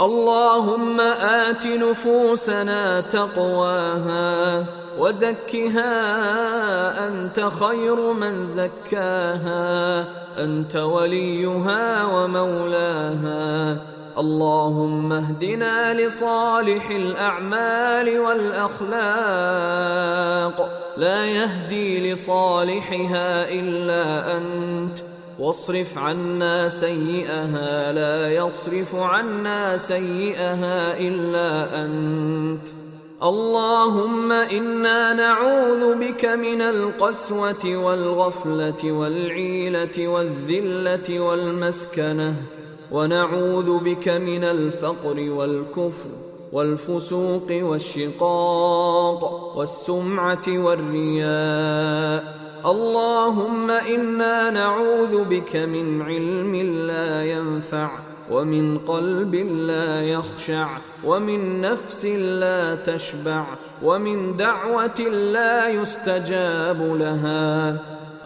اللهم آت نفوسنا تقواها وزكها أنت خير من زكاها أنت وليها ومولاها. اللهم اهدنا لصالح الأعمال والأخلاق. لا يهدي لصالحها إلا أنت. واصرف عنا سيئها لا يصرف عنا سيئها إلا أنت. اللهم إنا نعوذ بك من القسوة والغفلة والعيلة والذلة والمسكنة ونعوذ بك من الفقر والكفر والفسوق والشقاق والسمعة والرياء. اللهم إنا نعوذ بك من علم لا ينفع ومن قلب لا يخشع ومن نفس لا تشبع ومن دعوة لا يستجاب لها.